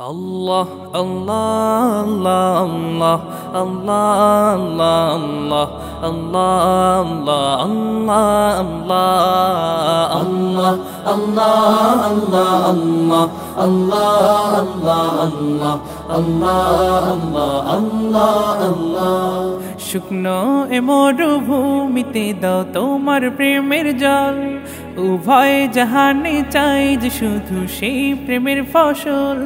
আল্লাহ আল্লাহ আল্লাহ আল্লাহ আল্লাহ আল্লাহ আল্লাহ আল্লাহ আল্লাহ আল্লাহ আল্লাহ আল্লাহ আল্লাহ আল্লাহ আল্লাহ আল্লাহ আল্লাহ আল্লাহ শুকনো এ মরুভূমিতে দাও তোমার প্রেমের জল। উভয় জাহানে চাই যে শুধু সেই প্রেমের ফসল।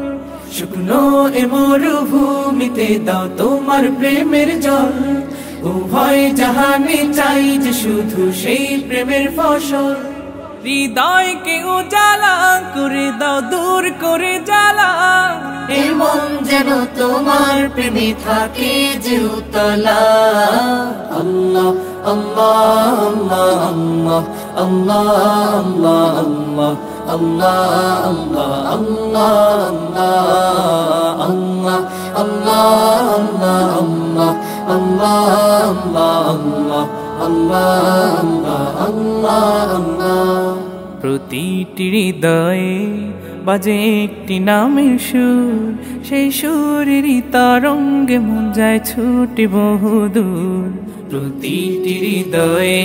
শুকনো এ মরুভূমিতে দাও তোমার প্রেমের জল। উভয় জাহানে চাই যে শুধু সেই প্রেমের ফসল। হৃদয়কে উজালা করে দাও দূর করে জ্বালা এমন যেন তোমার প্রেমে থাকে আল্লাহ প্রতিটি হৃদয়ে বাজে একটি নামের সুর, সেই সুরেরই তরঙ্গে মন যায় ছুটে বহুদূর প্রতিটি হৃদয়ে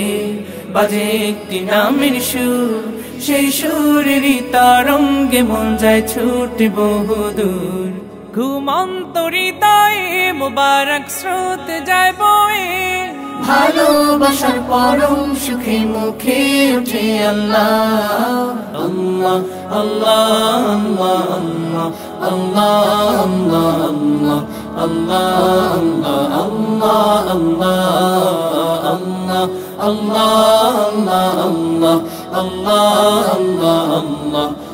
বাজে একটি নামের সুর, সেই সুরেরই তরঙ্গে মন যায় ছুটে বহুদূর ঘুমন্ত হৃদয়ে মোবারক স্রোত যায় বয়ে ভালোবাসার পরম সুখে মুখে উঠে আল্লাহ আল্লাহ আল্লাহ আল্লাহ আল্লাহ আল্লাহ আল্লাহ আল্লাহ আল্লাহ আল্লাহ আল্লাহ আল্লাহ আল্লাহ আল্লাহ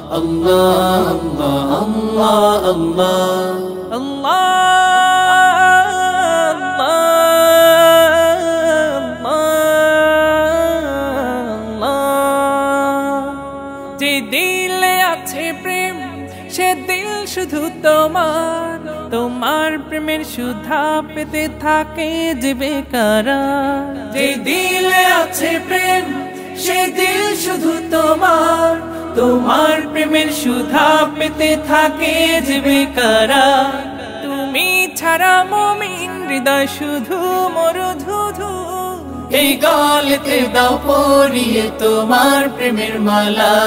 আল্লাহ আল্লাহ আল্লাহ যে দিলে আছে প্রেম, সে দিল শুধু তোমার। তোমার প্রেমের সুধা পেতে থাকে যে বেকারা। যে দিলে আছে প্রেম, সে দিল শুধু তোমার। তোমার প্রেমের সুধা পেতে থাকে যে বেকারা। তুমি ছাড়া মমিন, হৃদয় শুধু মরুধুধু এই গালতে দাও পরিয়ে তোমার প্রেমের মালা।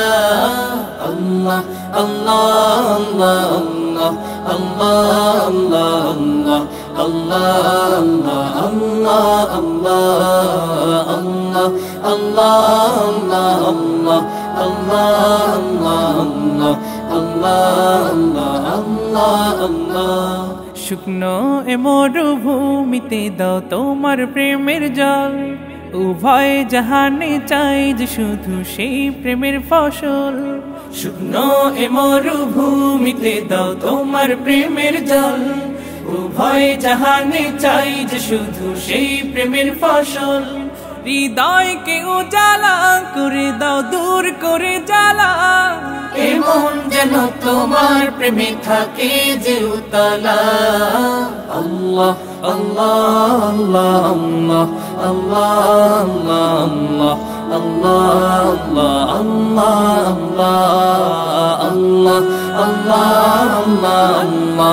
আল্লাহ আল্লাহ আল্লাহ আল্লাহ আল্লাহ আল্লাহ। শুকনো এ মরুভূমিতে দাও তোমার প্রেমের জল। উভয় জাহানে চাই যে শুধু সেই প্রেমের ফসল। শুকনো এ মরুভূমিতে দাও তোমার প্রেমের জল। উভয় জাহানে চাই যে শুধু সেই প্রেমের ফসল হৃদয়কে উজালা করে দাও দূর করে জ্বালা এমন যেন তোমার প্রেমে থাকে যে উতলা আল্লাহ আল্লাহ আল্লাহ আল্লাহ আল্লাহ আল্লাহ আল্লাহ আল্লাহ আল্লাহ আল্লাহ আল্লাহ আল্লাহ আল্লাহ আল্লাহ